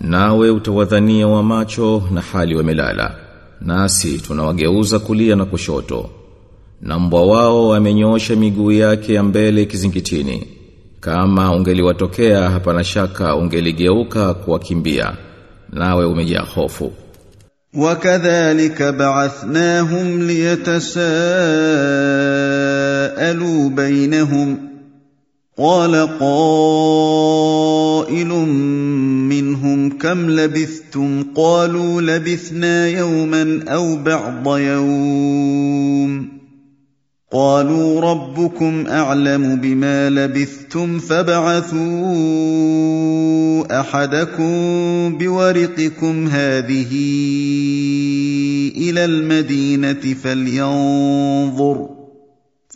nawe utawadhania wa macho na hali wamelala nasi tunawageuza kulia na kushoto na mbwa wao amenyoosha miguu yake ya mbele kizingitini kama ungeliwatokea hapana shaka ungeligeuka kuwakimbia nawe umejaa hofu وكذلك بعثناهم ليتساءلوا بينهم قال قائل كم لبثتم قالوا لبثنا يوما أو بعض يوم قالوا ربكم أعلم بما لبثتم فابعثوا أحدكم بورقكم هذه إلى المدينة فلينظر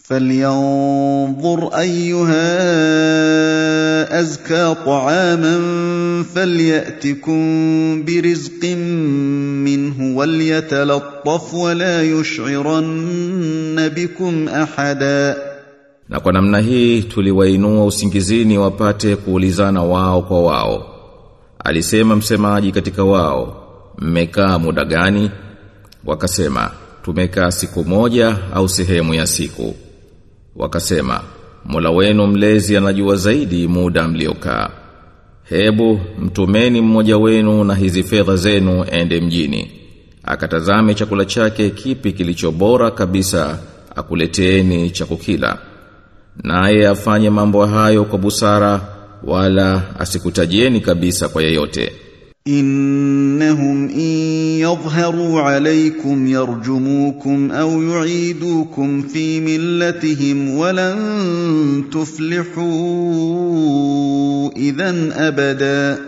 فلينظر أيها ازكى طعاما فلياتكم برزق منه وليتلطف ولا يشعرن بكم احدا na kwa namna hii tuliwainua usingizini wapate kuulizana wao kwa wao alisema msemaji katika wao mmekaa muda gani wakasema tumekaa siku moja au sehemu ya siku wakasema Mola wenu mlezi anajua zaidi muda mliokaa. Hebu mtumeni mmoja wenu na hizi fedha zenu ende mjini. Akatazame chakula chake kipi kilicho bora kabisa akuleteeni cha kukila. Naye afanye mambo hayo kwa busara wala asikutajieni kabisa kwa yeyote انهم ان يظهروا عليكم يرجموكم او يعيدوكم في ملتهم ولن تفلحوا اذا ابدا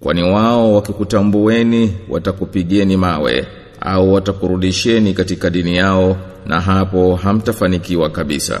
kwani wao wakikutambueni watakupigieni mawe au watakurudisheni katika dini yao na hapo hamtafanikiwa kabisa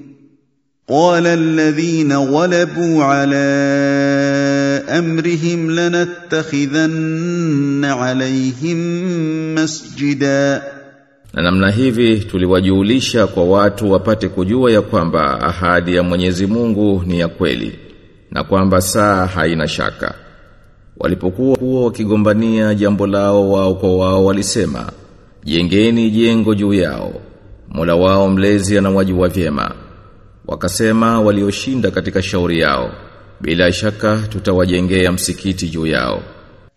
قال الذين غلبوا على امرهم لنتخذن عليهم مسجدا na namna hivi tuliwajulisha kwa watu wapate kujua ya kwamba ahadi ya Mwenyezi Mungu ni ya kweli na kwamba saa haina shaka walipokuwa kuwa wakigombania jambo lao wao kwa wao walisema jengeni jengo juu yao Mola wao mlezi anawajua vyema wakasema walioshinda katika shauri yao bila shaka tutawajengea msikiti juu yao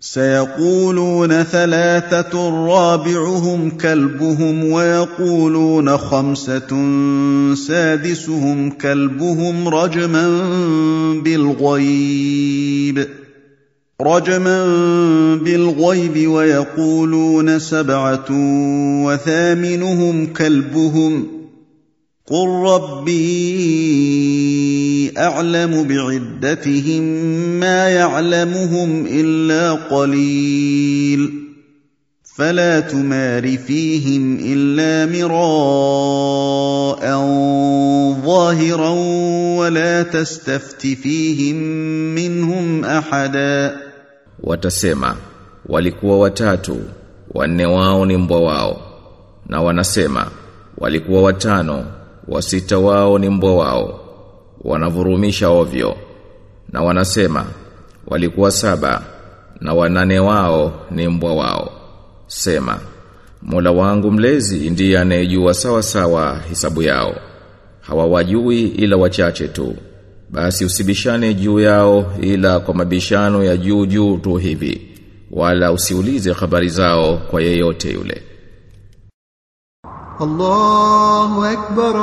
سيقولون ثلاثة رابعهم كلبهم ويقولون خمسة سادسهم كلبهم رجما بالغيب رجما بالغيب ويقولون سبعة وثامنهم كلبهم قل ربي اعلم بعدتهم ما يعلمهم الا قليل فلا تمار فيهم الا مراء ظاهرا ولا تستفت فيهم منهم احدا watasema walikuwa watatu wanne wao ni mbwa wao. Na wanasema walikuwa watano wasita wao ni mbwa wao. Wanavurumisha ovyo. Na wanasema walikuwa saba na wanane wao ni mbwa wao. Sema Mola wangu mlezi ndiye anayejua sawa sawa hisabu yao. Hawawajui ila wachache tu. Basi usibishane juu yao ila kwa mabishano ya juu juu tu hivi wala usiulize habari zao kwa yeyote yule الله أكبر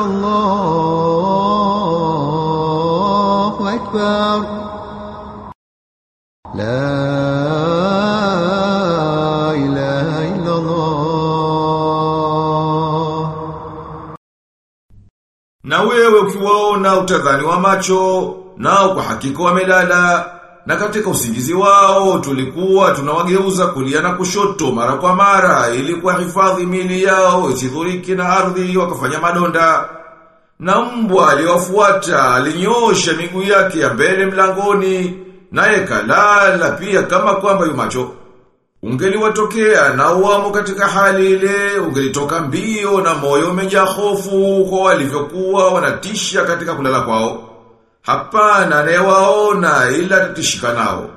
الله أكبر لا إله إلا الله Na wewe ukiwaona utadhani wa macho, nao kwa hakika wamelala, na katika usingizi wao tulikuwa tunawageuza kulia na kushoto mara kwa mara ili kuhifadhi mili yao isidhuriki na ardhi wakafanya madonda. Na mbwa aliwafuata alinyosha miguu yake ya mbele mlangoni, naye kalala pia kama kwamba yumacho. Ungeliwatokea na uamo katika hali ile, ungelitoka mbio na moyo umejaa hofu kwa walivyokuwa wanatisha katika kulala kwao. Hapana anayewaona ila tutishika nao.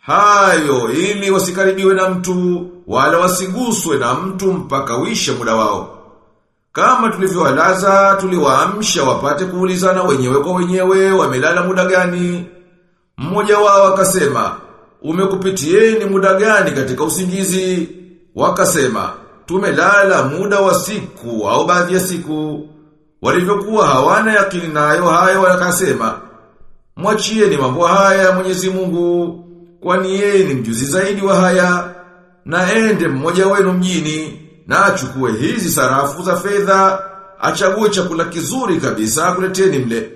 Hayo ili wasikaribiwe na mtu, wala wasiguswe na mtu mpaka wishe muda wao. Kama tulivyowalaza, tuliwaamsha wapate kuulizana wenyewe kwa wenyewe wamelala muda gani. Mmoja wao akasema, umekupitieni muda gani katika usingizi? Wakasema, tumelala muda wa siku au baadhi ya siku. Walivyokuwa hawana yakini nayo hayo wakasema, mwachieni mambo haya Mwenyezi Mungu, kwani yeye ni mjuzi zaidi wa haya. Na ende mmoja wenu mjini, na achukue hizi sarafu za fedha, achague chakula kizuri kabisa kuleteni mle.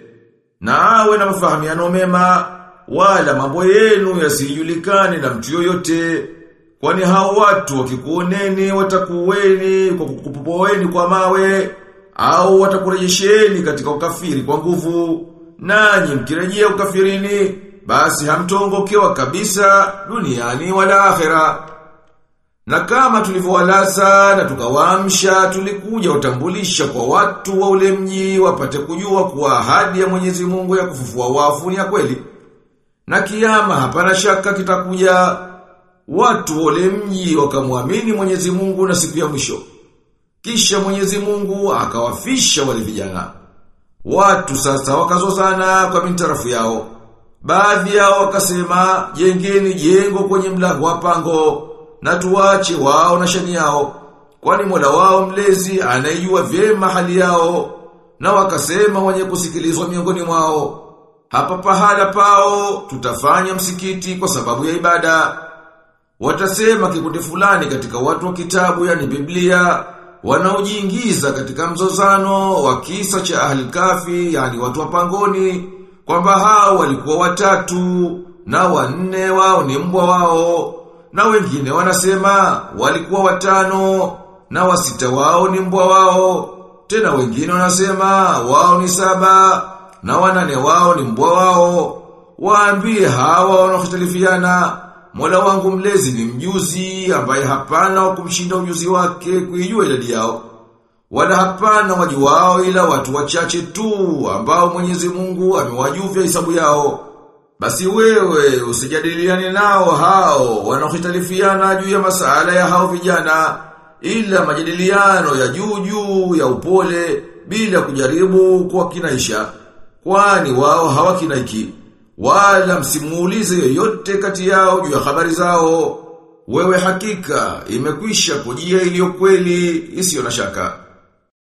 Na awe na mafahamiano mema, wala mambo yenu yasijulikane na mtu yoyote. Kwani hao watu wakikuoneni watakuweni kwa kukupoeni kwa mawe au watakurejesheni katika ukafiri kwa nguvu. Nanyi mkirejea ukafirini basi hamtongokewa kabisa duniani wala akhera. Na kama tulivyowalaza na tukawaamsha tulikuja utambulisha kwa watu wa ule mji wapate kujua kuwa ahadi ya Mwenyezi Mungu ya kufufua wafu ni ya kweli. Na kiama hapana shaka kitakuja watu wa ule mji wakamwamini Mwenyezi Mungu na siku ya mwisho. Kisha Mwenyezi Mungu akawafisha wale vijana. Watu sasa wakazozana kwa mintarafu yao. Baadhi yao wakasema, jengeni jengo kwenye mlango wa pango, na tuwache wao na shani yao. Kwani Mola wao mlezi anayua vyema hali yao, na wakasema wenye kusikilizwa miongoni mwao. Hapa pahala pao tutafanya msikiti kwa sababu ya ibada. Watasema kikundi fulani katika watu wa kitabu yani Biblia wanaojiingiza katika mzozano wa kisa cha ahli kafi yani watu wa pangoni kwamba hao walikuwa watatu na wanne wao ni mbwa wao na wengine wanasema walikuwa watano na wasita wao ni mbwa wao tena wengine wanasema wao ni saba na wanane wao ni mbwa wao. Waambie hawa wanaohtalifiana Mola wangu mlezi ni mjuzi ambaye hapana wa kumshinda ujuzi wake kuijua idadi yao. Wala hapana wajuwao ila watu wachache tu ambao Mwenyezi Mungu amewajuvya hisabu yao. Basi wewe usijadiliane nao hao wanaohitalifiana juu ya masala ya hao vijana ila majadiliano ya juu juu ya upole bila kujaribu kwa kinaisha. Kwani wao hawakinaiki wala msimuulize yoyote kati yao juu ya habari zao. Wewe hakika imekwisha kujia iliyo kweli isiyo na shaka.